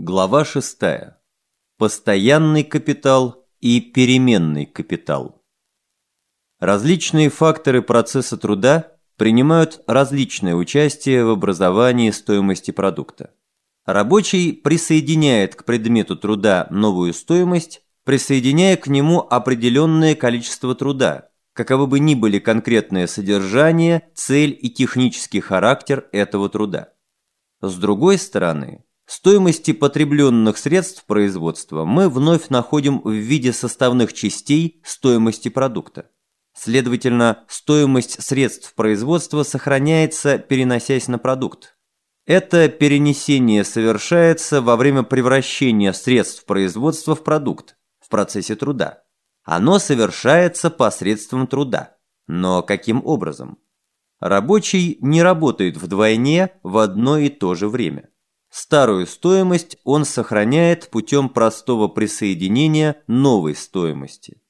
Глава 6. Постоянный капитал и переменный капитал. Различные факторы процесса труда принимают различное участие в образовании стоимости продукта. Рабочий присоединяет к предмету труда новую стоимость, присоединяя к нему определенное количество труда, каковы бы ни были конкретное содержание, цель и технический характер этого труда. С другой стороны, Стоимости потребленных средств производства мы вновь находим в виде составных частей стоимости продукта. Следовательно, стоимость средств производства сохраняется, переносясь на продукт. Это перенесение совершается во время превращения средств производства в продукт в процессе труда. Оно совершается посредством труда. Но каким образом? Рабочий не работает вдвойне в одно и то же время. Старую стоимость он сохраняет путем простого присоединения новой стоимости.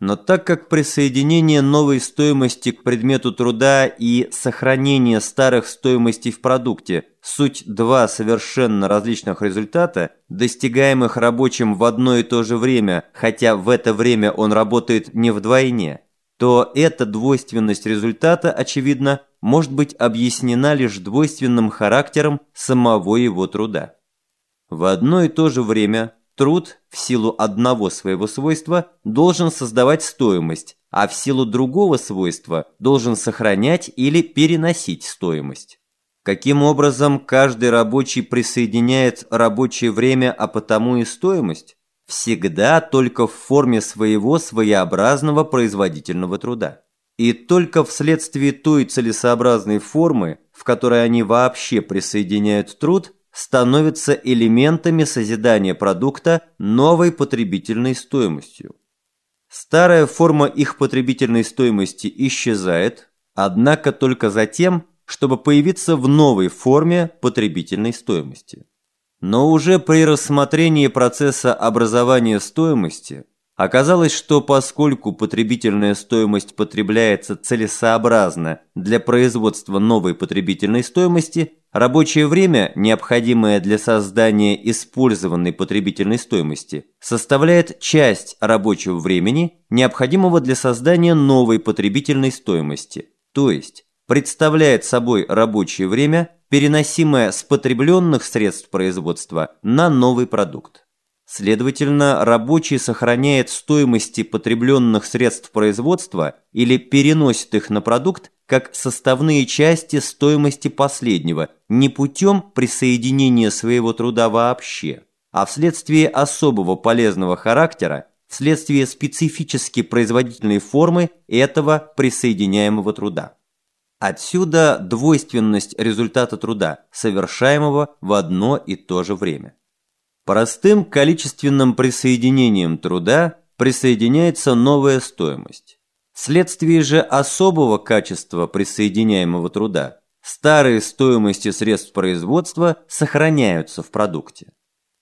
Но так как присоединение новой стоимости к предмету труда и сохранение старых стоимостей в продукте – суть два совершенно различных результата, достигаемых рабочим в одно и то же время, хотя в это время он работает не вдвойне, то эта двойственность результата, очевидно, может быть объяснена лишь двойственным характером самого его труда. В одно и то же время труд в силу одного своего свойства должен создавать стоимость, а в силу другого свойства должен сохранять или переносить стоимость. Каким образом каждый рабочий присоединяет рабочее время, а потому и стоимость? Всегда только в форме своего своеобразного производительного труда. И только вследствие той целесообразной формы, в которой они вообще присоединяют труд, становятся элементами созидания продукта новой потребительной стоимостью. Старая форма их потребительной стоимости исчезает, однако только за тем, чтобы появиться в новой форме потребительной стоимости. Но уже при рассмотрении процесса образования стоимости оказалось, что поскольку потребительная стоимость потребляется целесообразно для производства новой потребительной стоимости, рабочее время, необходимое для создания использованной потребительной стоимости, составляет часть рабочего времени, необходимого для создания новой потребительной стоимости, то есть представляет собой рабочее время, переносимое с потребленных средств производства на новый продукт. Следовательно, рабочий сохраняет стоимости потребленных средств производства или переносит их на продукт как составные части стоимости последнего, не путем присоединения своего труда вообще, а вследствие особого полезного характера, вследствие специфически производительной формы этого присоединяемого труда. Отсюда двойственность результата труда, совершаемого в одно и то же время. Простым количественным присоединением труда присоединяется новая стоимость. Вследствие же особого качества присоединяемого труда старые стоимости средств производства сохраняются в продукте.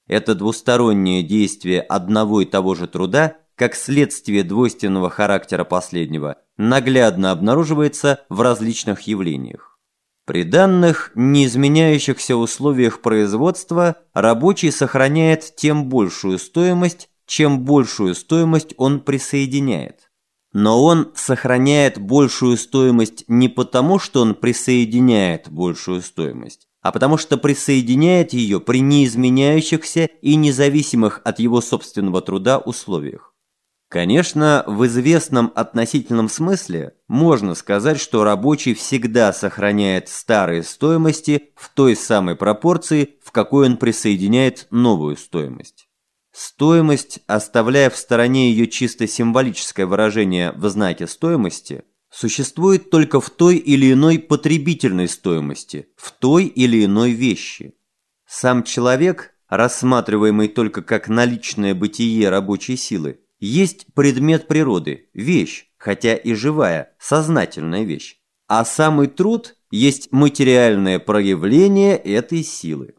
Это двустороннее действие одного и того же труда как следствие двойственного характера последнего, наглядно обнаруживается в различных явлениях. При данных неизменяющихся условиях производства рабочий сохраняет тем большую стоимость, чем большую стоимость он присоединяет. Но он сохраняет большую стоимость не потому, что он присоединяет большую стоимость, а потому что присоединяет ее при неизменяющихся и независимых от его собственного труда условиях. Конечно, в известном относительном смысле можно сказать, что рабочий всегда сохраняет старые стоимости в той самой пропорции, в какой он присоединяет новую стоимость. Стоимость, оставляя в стороне ее чисто символическое выражение в знаке стоимости, существует только в той или иной потребительной стоимости, в той или иной вещи. Сам человек, рассматриваемый только как наличное бытие рабочей силы, есть предмет природы, вещь, хотя и живая, сознательная вещь. А самый труд есть материальное проявление этой силы.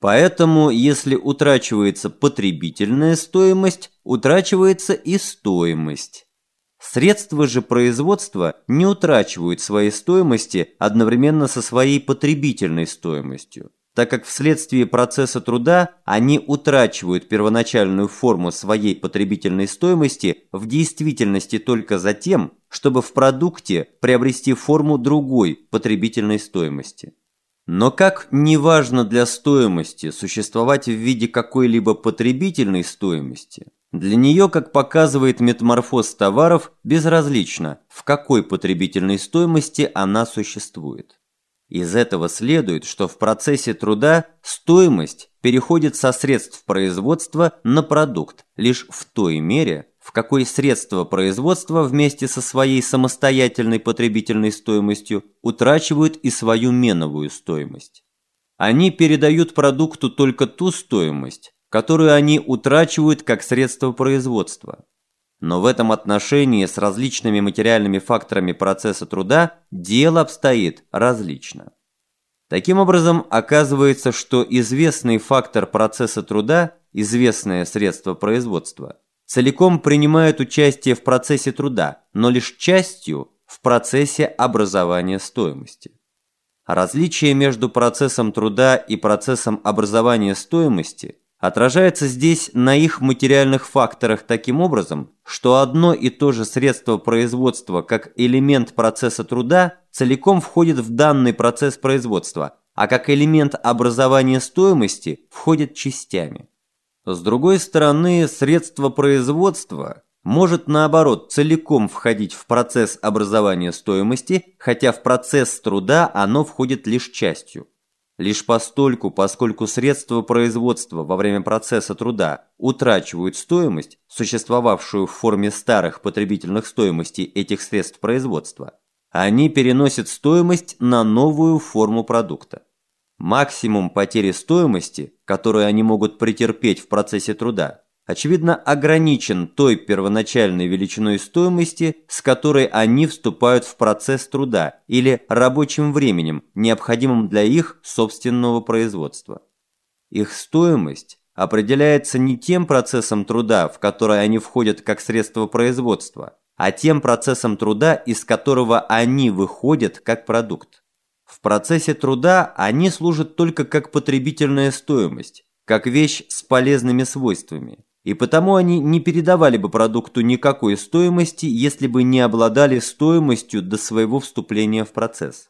Поэтому, если утрачивается потребительная стоимость, утрачивается и стоимость. Средства же производства не утрачивают своей стоимости одновременно со своей потребительной стоимостью. Так как вследствие процесса труда они утрачивают первоначальную форму своей потребительной стоимости в действительности только за тем, чтобы в продукте приобрести форму другой потребительной стоимости. Но как неважно для стоимости существовать в виде какой-либо потребительной стоимости, для нее, как показывает метаморфоз товаров, безразлично, в какой потребительной стоимости она существует. Из этого следует, что в процессе труда стоимость переходит со средств производства на продукт лишь в той мере, в какой средства производства вместе со своей самостоятельной потребительной стоимостью утрачивают и свою меновую стоимость. Они передают продукту только ту стоимость, которую они утрачивают как средство производства. Но в этом отношении с различными материальными факторами процесса труда дело обстоит различно. Таким образом, оказывается, что известный фактор процесса труда, известное средство производства – целиком принимают участие в процессе труда, но лишь частью в процессе образования стоимости. Различие между процессом труда и процессом образования стоимости отражается здесь на их материальных факторах таким образом, что одно и то же средство производства как элемент процесса труда целиком входит в данный процесс производства, а как элемент образования стоимости входит частями. С другой стороны, средство производства может наоборот целиком входить в процесс образования стоимости, хотя в процесс труда оно входит лишь частью. Лишь постольку, поскольку средства производства во время процесса труда утрачивают стоимость, существовавшую в форме старых потребительных стоимостей этих средств производства, они переносят стоимость на новую форму продукта. Максимум потери стоимости, которую они могут претерпеть в процессе труда, очевидно ограничен той первоначальной величиной стоимости, с которой они вступают в процесс труда или рабочим временем, необходимым для их собственного производства. Их стоимость определяется не тем процессом труда, в который они входят как средство производства, а тем процессом труда, из которого они выходят как продукт. В процессе труда они служат только как потребительная стоимость, как вещь с полезными свойствами. И потому они не передавали бы продукту никакой стоимости, если бы не обладали стоимостью до своего вступления в процесс.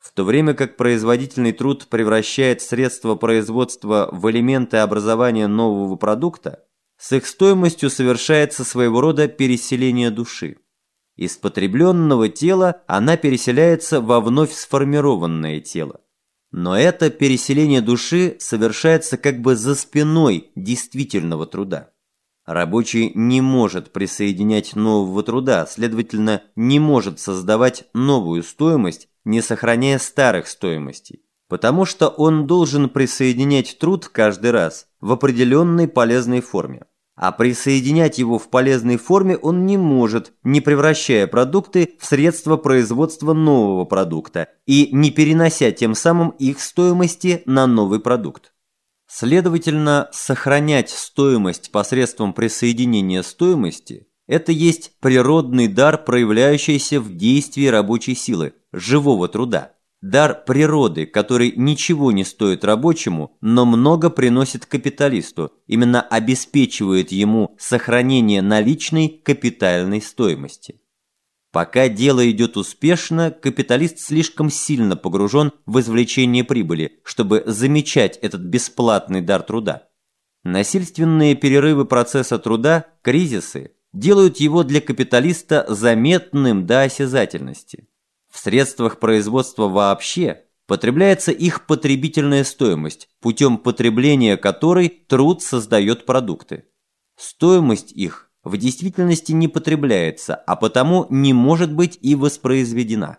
В то время как производительный труд превращает средства производства в элементы образования нового продукта, с их стоимостью совершается своего рода переселение души. Из потребленного тела она переселяется во вновь сформированное тело. Но это переселение души совершается как бы за спиной действительного труда. Рабочий не может присоединять нового труда, следовательно, не может создавать новую стоимость, не сохраняя старых стоимостей, потому что он должен присоединять труд каждый раз в определенной полезной форме а присоединять его в полезной форме он не может, не превращая продукты в средства производства нового продукта и не перенося тем самым их стоимости на новый продукт. Следовательно, сохранять стоимость посредством присоединения стоимости – это есть природный дар, проявляющийся в действии рабочей силы, живого труда. Дар природы, который ничего не стоит рабочему, но много приносит капиталисту, именно обеспечивает ему сохранение наличной капитальной стоимости. Пока дело идет успешно, капиталист слишком сильно погружен в извлечение прибыли, чтобы замечать этот бесплатный дар труда. Насильственные перерывы процесса труда, кризисы, делают его для капиталиста заметным до осязательности. В средствах производства вообще потребляется их потребительная стоимость, путем потребления которой труд создает продукты. Стоимость их в действительности не потребляется, а потому не может быть и воспроизведена.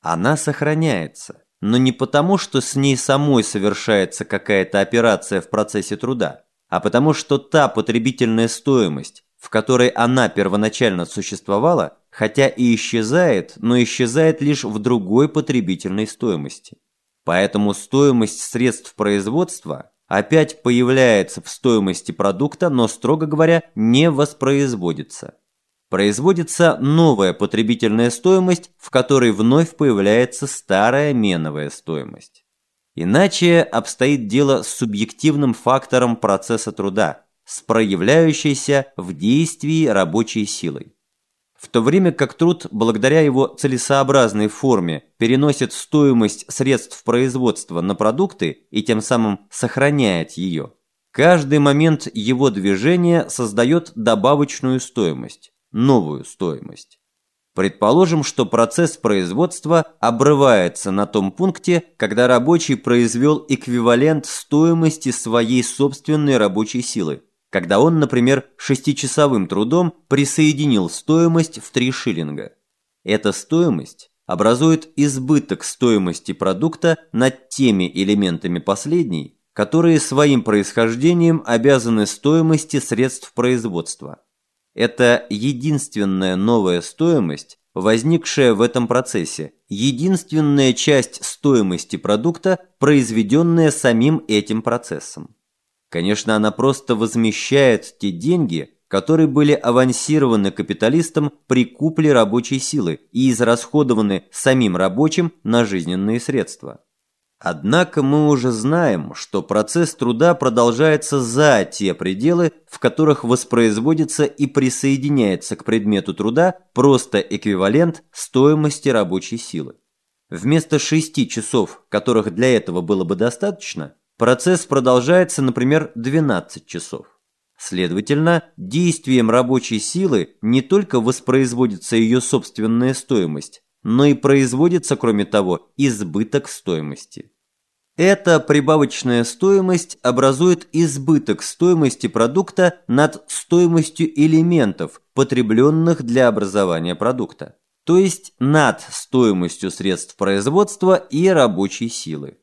Она сохраняется, но не потому, что с ней самой совершается какая-то операция в процессе труда, а потому что та потребительная стоимость, в которой она первоначально существовала, хотя и исчезает, но исчезает лишь в другой потребительной стоимости. Поэтому стоимость средств производства опять появляется в стоимости продукта, но, строго говоря, не воспроизводится. Производится новая потребительная стоимость, в которой вновь появляется старая меновая стоимость. Иначе обстоит дело с субъективным фактором процесса труда, с проявляющейся в действии рабочей силой. В то время как труд, благодаря его целесообразной форме, переносит стоимость средств производства на продукты и тем самым сохраняет ее, каждый момент его движения создает добавочную стоимость, новую стоимость. Предположим, что процесс производства обрывается на том пункте, когда рабочий произвел эквивалент стоимости своей собственной рабочей силы, когда он, например, шестичасовым трудом присоединил стоимость в 3 шиллинга. Эта стоимость образует избыток стоимости продукта над теми элементами последней, которые своим происхождением обязаны стоимости средств производства. Это единственная новая стоимость, возникшая в этом процессе, единственная часть стоимости продукта, произведенная самим этим процессом. Конечно, она просто возмещает те деньги, которые были авансированы капиталистам при купле рабочей силы и израсходованы самим рабочим на жизненные средства. Однако мы уже знаем, что процесс труда продолжается за те пределы, в которых воспроизводится и присоединяется к предмету труда просто эквивалент стоимости рабочей силы. Вместо 6 часов, которых для этого было бы достаточно, процесс продолжается, например, 12 часов. Следовательно, действием рабочей силы не только воспроизводится ее собственная стоимость, но и производится, кроме того, избыток стоимости. Эта прибавочная стоимость образует избыток стоимости продукта над стоимостью элементов, потребленных для образования продукта, то есть над стоимостью средств производства и рабочей силы.